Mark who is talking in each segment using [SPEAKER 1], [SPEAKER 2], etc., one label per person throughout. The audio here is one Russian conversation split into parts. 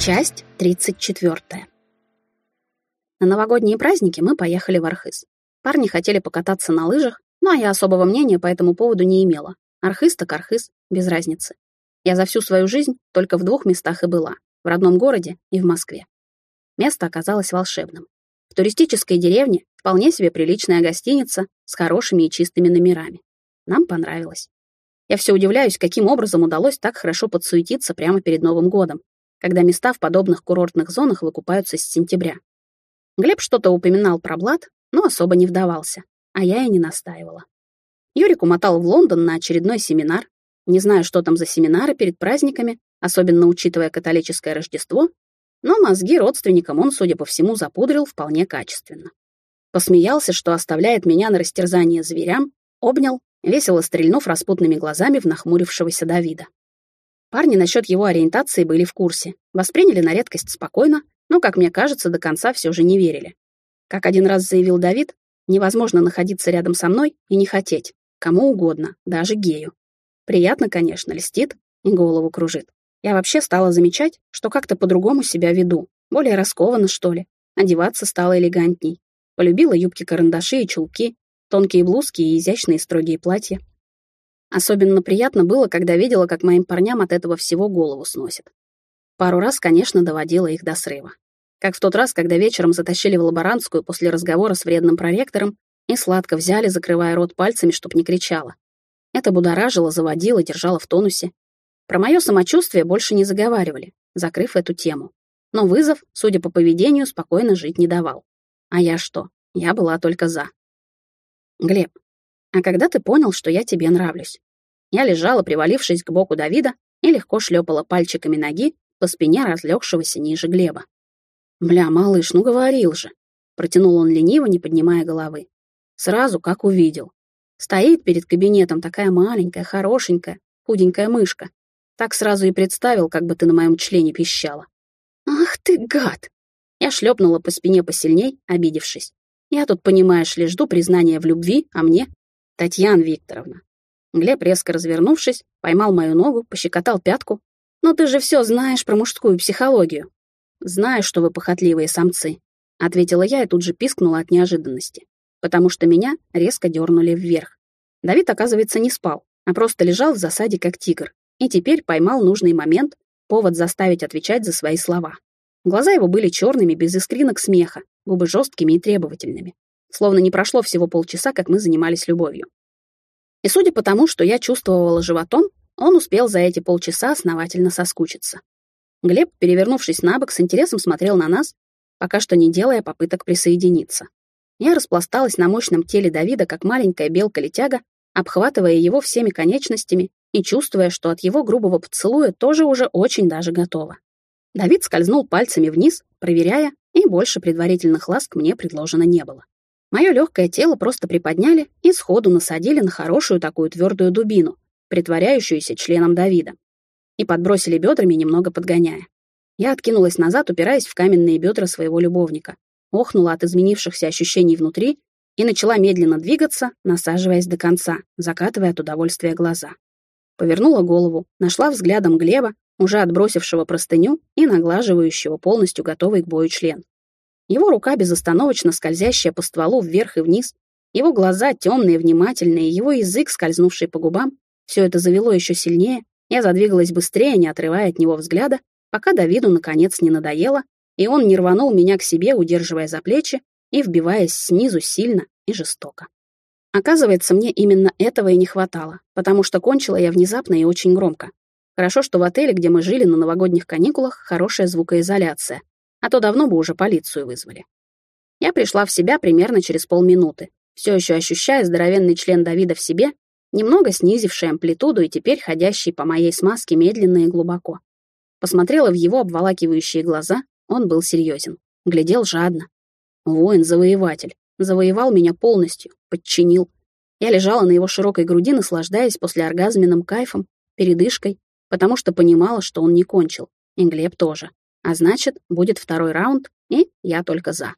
[SPEAKER 1] Часть 34. На новогодние праздники мы поехали в Архыз. Парни хотели покататься на лыжах, но я особого мнения по этому поводу не имела. Архыз так архыз, без разницы. Я за всю свою жизнь только в двух местах и была. В родном городе и в Москве. Место оказалось волшебным. В туристической деревне вполне себе приличная гостиница с хорошими и чистыми номерами. Нам понравилось. Я все удивляюсь, каким образом удалось так хорошо подсуетиться прямо перед Новым годом, когда места в подобных курортных зонах выкупаются с сентября. Глеб что-то упоминал про Блад, но особо не вдавался, а я и не настаивала. Юрик умотал в Лондон на очередной семинар. Не знаю, что там за семинары перед праздниками, особенно учитывая католическое Рождество, но мозги родственникам он, судя по всему, запудрил вполне качественно. Посмеялся, что оставляет меня на растерзание зверям, обнял весело стрельнув распутными глазами в нахмурившегося Давида. Парни насчет его ориентации были в курсе, восприняли на редкость спокойно, но, как мне кажется, до конца все же не верили. Как один раз заявил Давид, невозможно находиться рядом со мной и не хотеть, кому угодно, даже гею. Приятно, конечно, льстит и голову кружит. Я вообще стала замечать, что как-то по-другому себя веду, более раскованно, что ли. Одеваться стало элегантней. Полюбила юбки-карандаши и чулки, тонкие блузки и изящные строгие платья. Особенно приятно было, когда видела, как моим парням от этого всего голову сносит. Пару раз, конечно, доводила их до срыва. Как в тот раз, когда вечером затащили в лаборантскую после разговора с вредным проректором и сладко взяли, закрывая рот пальцами, чтоб не кричала. Это будоражило, заводило, держало в тонусе. Про мое самочувствие больше не заговаривали, закрыв эту тему. Но вызов, судя по поведению, спокойно жить не давал. А я что? Я была только за. «Глеб, а когда ты понял, что я тебе нравлюсь?» Я лежала, привалившись к боку Давида, и легко шлепала пальчиками ноги по спине разлегшегося ниже Глеба. «Бля, малыш, ну говорил же!» Протянул он лениво, не поднимая головы. Сразу, как увидел. Стоит перед кабинетом такая маленькая, хорошенькая, худенькая мышка. Так сразу и представил, как бы ты на моем члене пищала. «Ах ты, гад!» Я шлепнула по спине посильней, обидевшись. Я тут, понимаешь ли, жду признания в любви, а мне — Татьяна Викторовна. Глеб, резко развернувшись, поймал мою ногу, пощекотал пятку. «Но ты же все знаешь про мужскую психологию». «Знаю, что вы похотливые самцы», — ответила я и тут же пискнула от неожиданности, потому что меня резко дернули вверх. Давид, оказывается, не спал, а просто лежал в засаде как тигр, и теперь поймал нужный момент, повод заставить отвечать за свои слова. Глаза его были черными, без искринок смеха, губы жесткими и требовательными. Словно не прошло всего полчаса, как мы занимались любовью. И судя по тому, что я чувствовала животом, он успел за эти полчаса основательно соскучиться. Глеб, перевернувшись на бок, с интересом смотрел на нас, пока что не делая попыток присоединиться. Я распласталась на мощном теле Давида, как маленькая белка-летяга, обхватывая его всеми конечностями и чувствуя, что от его грубого поцелуя тоже уже очень даже готова. Давид скользнул пальцами вниз, проверяя, и больше предварительных ласк мне предложено не было. Мое легкое тело просто приподняли и сходу насадили на хорошую такую твердую дубину, притворяющуюся членом Давида, и подбросили бедрами, немного подгоняя. Я откинулась назад, упираясь в каменные бедра своего любовника, охнула от изменившихся ощущений внутри и начала медленно двигаться, насаживаясь до конца, закатывая от удовольствия глаза. Повернула голову, нашла взглядом Глеба, уже отбросившего простыню и наглаживающего полностью готовый к бою член. Его рука, безостановочно скользящая по стволу вверх и вниз, его глаза темные, внимательные, его язык, скользнувший по губам, все это завело еще сильнее. Я задвигалась быстрее, не отрывая от него взгляда, пока Давиду наконец не надоело, и он не рванул меня к себе, удерживая за плечи и вбиваясь снизу сильно и жестоко. Оказывается, мне именно этого и не хватало, потому что кончила я внезапно и очень громко. Хорошо, что в отеле, где мы жили на новогодних каникулах, хорошая звукоизоляция, а то давно бы уже полицию вызвали. Я пришла в себя примерно через полминуты, все еще ощущая здоровенный член Давида в себе, немного снизивший амплитуду и теперь ходящий по моей смазке медленно и глубоко. Посмотрела в его обволакивающие глаза, он был серьезен, глядел жадно. Воин-завоеватель, завоевал меня полностью, подчинил. Я лежала на его широкой груди, наслаждаясь после оргазменным кайфом, передышкой, потому что понимала, что он не кончил, и Глеб тоже. А значит, будет второй раунд, и я только за.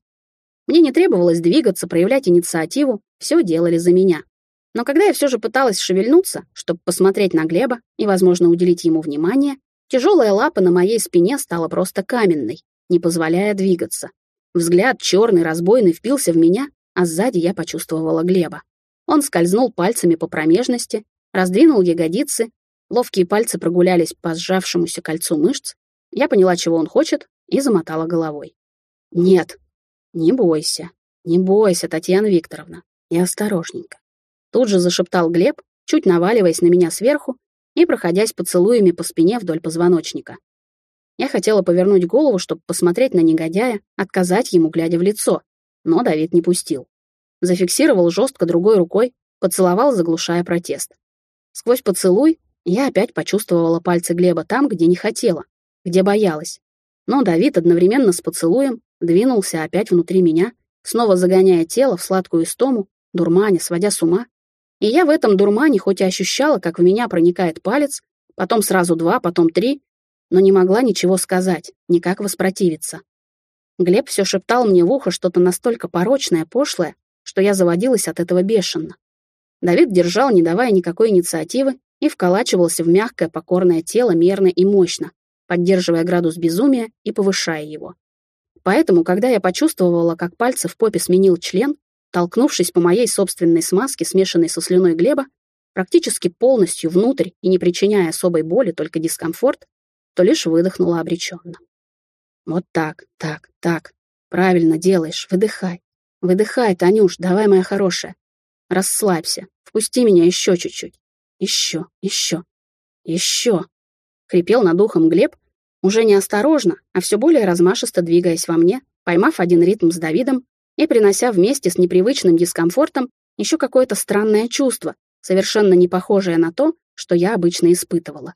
[SPEAKER 1] Мне не требовалось двигаться, проявлять инициативу, все делали за меня. Но когда я все же пыталась шевельнуться, чтобы посмотреть на Глеба и, возможно, уделить ему внимание, Тяжелая лапа на моей спине стала просто каменной, не позволяя двигаться. Взгляд черный, разбойный впился в меня, а сзади я почувствовала Глеба. Он скользнул пальцами по промежности, раздвинул ягодицы, ловкие пальцы прогулялись по сжавшемуся кольцу мышц. Я поняла, чего он хочет, и замотала головой. «Нет, не бойся, не бойся, Татьяна Викторовна, и осторожненько». Тут же зашептал Глеб, чуть наваливаясь на меня сверху и проходясь поцелуями по спине вдоль позвоночника. Я хотела повернуть голову, чтобы посмотреть на негодяя, отказать ему, глядя в лицо, но Давид не пустил. Зафиксировал жестко другой рукой, поцеловал, заглушая протест. Сквозь поцелуй я опять почувствовала пальцы Глеба там, где не хотела, где боялась. Но Давид одновременно с поцелуем двинулся опять внутри меня, снова загоняя тело в сладкую истому, дурманя, сводя с ума. И я в этом дурмане хоть и ощущала, как в меня проникает палец, потом сразу два, потом три, но не могла ничего сказать, никак воспротивиться. Глеб все шептал мне в ухо что-то настолько порочное, пошлое, что я заводилась от этого бешено. Давид держал, не давая никакой инициативы, и вколачивался в мягкое покорное тело мерно и мощно, поддерживая градус безумия и повышая его. Поэтому, когда я почувствовала, как пальцы в попе сменил член, толкнувшись по моей собственной смазке, смешанной со слюной Глеба, практически полностью внутрь и не причиняя особой боли, только дискомфорт, то лишь выдохнула обреченно. Вот так, так, так. Правильно делаешь, выдыхай. Выдыхай, Танюш, давай, моя хорошая. Расслабься, впусти меня еще чуть-чуть. Еще, еще, еще. Хрипел над ухом Глеб, уже не осторожно, а все более размашисто двигаясь во мне, поймав один ритм с Давидом и принося вместе с непривычным дискомфортом еще какое-то странное чувство, совершенно не похожее на то, что я обычно испытывала.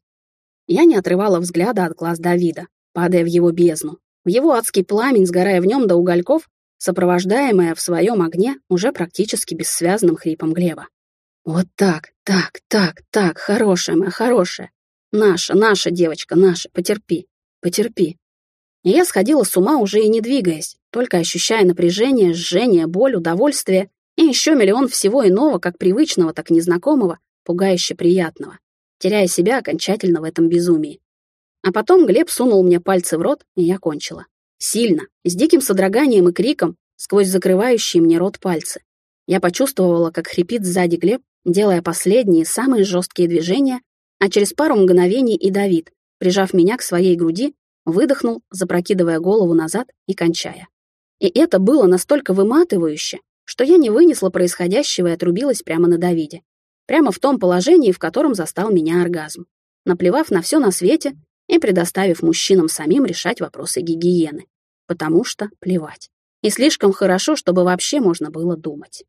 [SPEAKER 1] Я не отрывала взгляда от глаз Давида, падая в его бездну, в его адский пламень, сгорая в нем до угольков, сопровождаемая в своем огне уже практически бессвязным хрипом Глеба. «Вот так, так, так, так, хорошая моя, хорошая. Наша, наша девочка, наша, потерпи, потерпи». И я сходила с ума уже и не двигаясь, только ощущая напряжение, жжение, боль, удовольствие и еще миллион всего иного, как привычного, так незнакомого, пугающе приятного теряя себя окончательно в этом безумии. А потом Глеб сунул мне пальцы в рот, и я кончила. Сильно, с диким содроганием и криком, сквозь закрывающие мне рот пальцы. Я почувствовала, как хрипит сзади Глеб, делая последние, самые жесткие движения, а через пару мгновений и Давид, прижав меня к своей груди, выдохнул, запрокидывая голову назад и кончая. И это было настолько выматывающе, что я не вынесла происходящего и отрубилась прямо на Давиде. Прямо в том положении, в котором застал меня оргазм. Наплевав на все на свете и предоставив мужчинам самим решать вопросы гигиены. Потому что плевать. И слишком хорошо, чтобы вообще можно было думать.